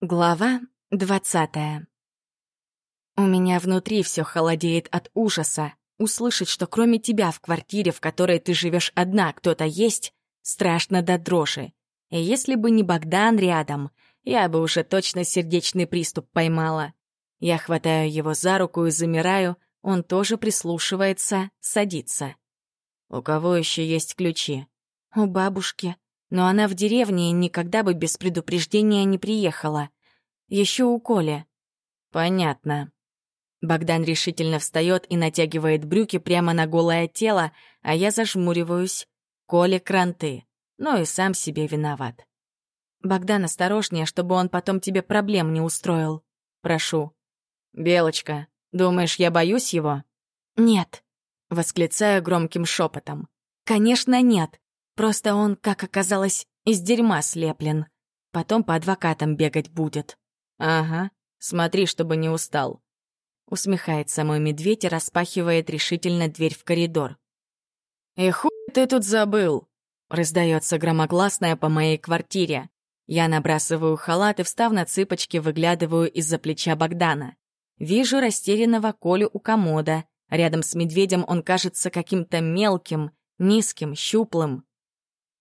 Глава двадцатая. У меня внутри все холодеет от ужаса. Услышать, что кроме тебя в квартире, в которой ты живешь одна, кто-то есть, страшно до дрожи. И если бы не Богдан рядом, я бы уже точно сердечный приступ поймала. Я хватаю его за руку и замираю, он тоже прислушивается, садится. «У кого еще есть ключи?» «У бабушки», но она в деревне никогда бы без предупреждения не приехала. Еще у Коли. Понятно. Богдан решительно встает и натягивает брюки прямо на голое тело, а я зажмуриваюсь. Коля кранты. Ну и сам себе виноват. Богдан, осторожнее, чтобы он потом тебе проблем не устроил. Прошу. Белочка, думаешь, я боюсь его? Нет. Восклицаю громким шепотом. Конечно, нет. Просто он, как оказалось, из дерьма слеплен. Потом по адвокатам бегать будет. Ага, смотри, чтобы не устал. Усмехается мой медведь и распахивает решительно дверь в коридор. «И хуй ты тут забыл?» Раздается громогласное по моей квартире. Я набрасываю халат и, встав на цыпочки, выглядываю из-за плеча Богдана. Вижу растерянного Колю у комода. Рядом с медведем он кажется каким-то мелким, низким, щуплым.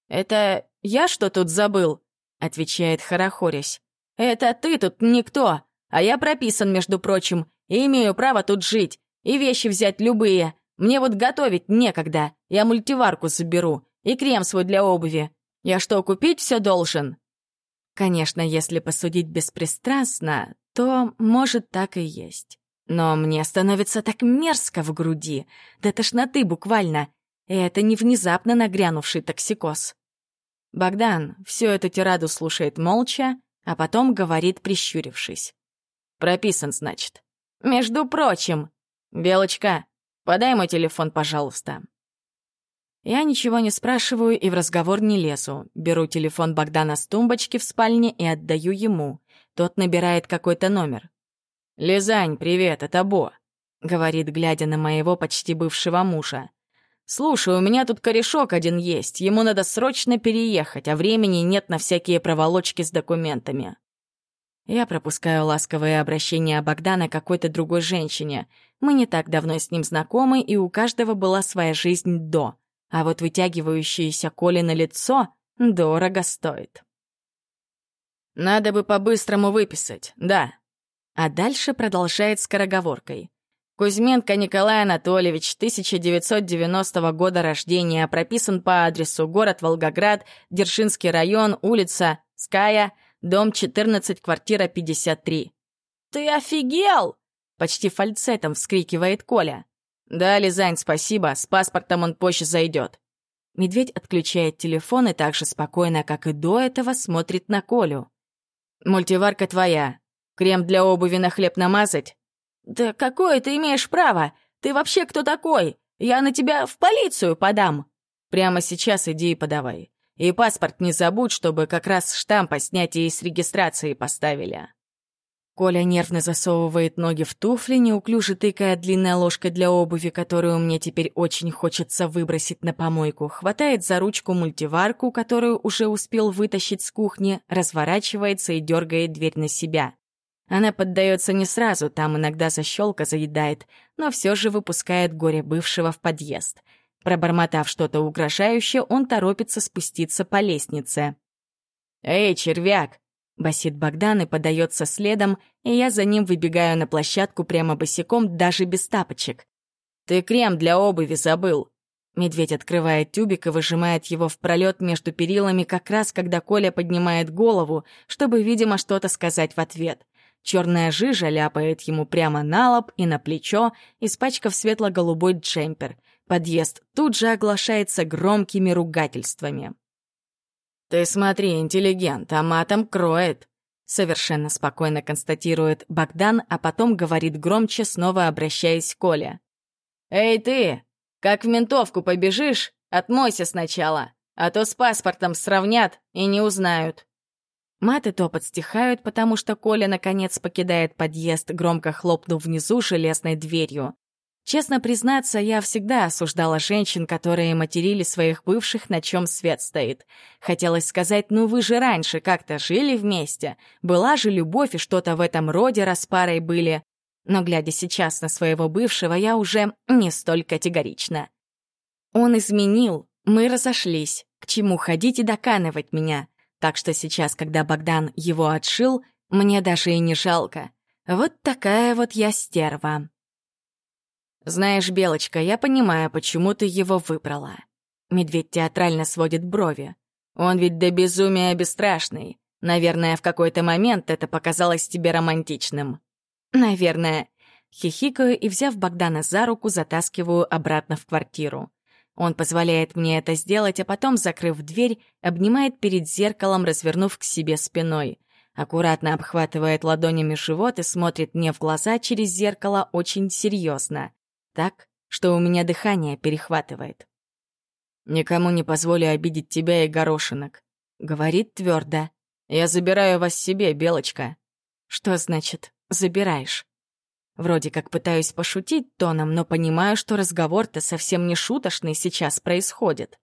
«Это я что тут забыл?» — отвечает хорохорясь. «Это ты тут никто, а я прописан, между прочим, и имею право тут жить, и вещи взять любые. Мне вот готовить некогда, я мультиварку заберу, и крем свой для обуви. Я что, купить все должен?» Конечно, если посудить беспристрастно, то, может, так и есть. Но мне становится так мерзко в груди, до тошноты буквально, и это не внезапно нагрянувший токсикоз. Богдан всю эту тираду слушает молча, а потом говорит, прищурившись. «Прописан, значит. Между прочим. Белочка, подай мой телефон, пожалуйста». Я ничего не спрашиваю и в разговор не лезу. Беру телефон Богдана с тумбочки в спальне и отдаю ему. Тот набирает какой-то номер. «Лизань, привет, это Бо», — говорит, глядя на моего почти бывшего мужа. «Слушай, у меня тут корешок один есть, ему надо срочно переехать, а времени нет на всякие проволочки с документами». Я пропускаю ласковое обращение Богдана какой-то другой женщине. Мы не так давно с ним знакомы, и у каждого была своя жизнь до. А вот вытягивающееся Коли на лицо дорого стоит. «Надо бы по-быстрому выписать, да». А дальше продолжает скороговоркой. Кузьменко Николай Анатольевич, 1990 года рождения, прописан по адресу город Волгоград, Дершинский район, улица Ская, дом 14, квартира 53. «Ты офигел!» — почти фальцетом вскрикивает Коля. «Да, Лизань, спасибо, с паспортом он позже зайдет». Медведь отключает телефон и так же спокойно, как и до этого, смотрит на Колю. «Мультиварка твоя. Крем для обуви на хлеб намазать?» «Да какое ты имеешь право? Ты вообще кто такой? Я на тебя в полицию подам!» «Прямо сейчас иди и подавай. И паспорт не забудь, чтобы как раз штамп о снятии с регистрации поставили». Коля нервно засовывает ноги в туфли, неуклюже тыкая длинной ложкой для обуви, которую мне теперь очень хочется выбросить на помойку, хватает за ручку мультиварку, которую уже успел вытащить с кухни, разворачивается и дергает дверь на себя. Она поддается не сразу, там иногда защелка заедает, но все же выпускает горе бывшего в подъезд. Пробормотав что-то угрожающее, он торопится спуститься по лестнице. «Эй, червяк!» — басит Богдан и подается следом, и я за ним выбегаю на площадку прямо босиком, даже без тапочек. «Ты крем для обуви забыл!» Медведь открывает тюбик и выжимает его в пролет между перилами как раз, когда Коля поднимает голову, чтобы, видимо, что-то сказать в ответ — Черная жижа ляпает ему прямо на лоб и на плечо, испачкав светло-голубой джемпер. Подъезд тут же оглашается громкими ругательствами. «Ты смотри, интеллигент, а матом кроет», — совершенно спокойно констатирует Богдан, а потом говорит громче, снова обращаясь к Коле. «Эй ты, как в ментовку побежишь, отмойся сначала, а то с паспортом сравнят и не узнают». Маты топот стихают, потому что Коля наконец покидает подъезд, громко хлопнув внизу железной дверью. Честно признаться, я всегда осуждала женщин, которые материли своих бывших, на чем свет стоит. Хотелось сказать, ну вы же раньше как-то жили вместе. Была же любовь и что-то в этом роде, раз парой были. Но, глядя сейчас на своего бывшего, я уже не столь категорична. Он изменил, мы разошлись. К чему ходить и доканывать меня? Так что сейчас, когда Богдан его отшил, мне даже и не жалко. Вот такая вот я стерва. «Знаешь, Белочка, я понимаю, почему ты его выбрала». Медведь театрально сводит брови. «Он ведь до безумия бесстрашный. Наверное, в какой-то момент это показалось тебе романтичным». «Наверное». Хихикаю и, взяв Богдана за руку, затаскиваю обратно в квартиру. Он позволяет мне это сделать, а потом, закрыв дверь, обнимает перед зеркалом, развернув к себе спиной. Аккуратно обхватывает ладонями живот и смотрит мне в глаза через зеркало очень серьезно так, что у меня дыхание перехватывает. «Никому не позволю обидеть тебя и горошинок», — говорит твердо. «Я забираю вас себе, Белочка». «Что значит «забираешь»?» Вроде как пытаюсь пошутить тоном, но понимаю, что разговор-то совсем не шуточный сейчас происходит.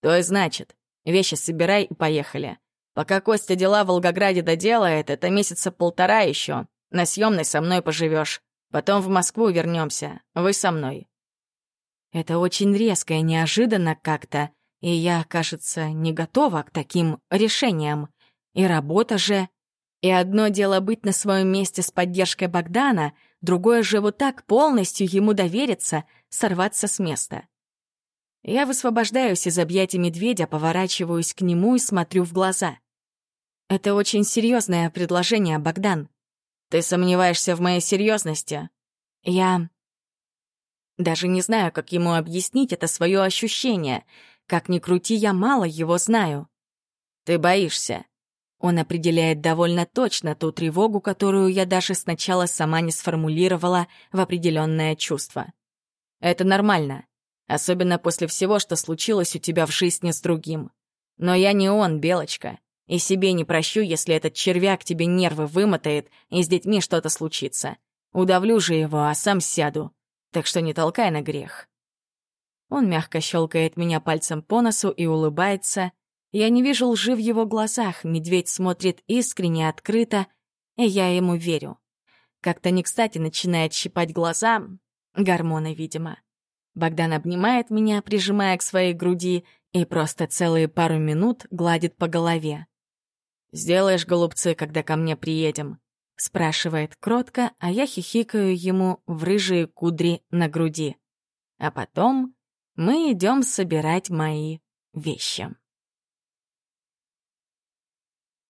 То и значит, вещи собирай и поехали. Пока Костя дела в Волгограде доделает, это месяца полтора еще. На съемной со мной поживешь. Потом в Москву вернемся. Вы со мной». Это очень резко и неожиданно как-то, и я, кажется, не готова к таким решениям. И работа же... И одно дело быть на своем месте с поддержкой Богдана, другое же вот так полностью ему довериться, сорваться с места. Я высвобождаюсь из объятий медведя, поворачиваюсь к нему и смотрю в глаза. Это очень серьезное предложение, Богдан. Ты сомневаешься в моей серьезности? Я... Даже не знаю, как ему объяснить это свое ощущение. Как ни крути, я мало его знаю. Ты боишься. Он определяет довольно точно ту тревогу, которую я даже сначала сама не сформулировала в определенное чувство. Это нормально, особенно после всего, что случилось у тебя в жизни с другим. Но я не он, Белочка. И себе не прощу, если этот червяк тебе нервы вымотает, и с детьми что-то случится. Удавлю же его, а сам сяду. Так что не толкай на грех. Он мягко щелкает меня пальцем по носу и улыбается. Я не вижу лжи в его глазах, медведь смотрит искренне, открыто, и я ему верю. Как-то не кстати начинает щипать глаза, гормоны, видимо. Богдан обнимает меня, прижимая к своей груди, и просто целые пару минут гладит по голове. «Сделаешь, голубцы, когда ко мне приедем?» — спрашивает кротко, а я хихикаю ему в рыжие кудри на груди. А потом мы идем собирать мои вещи.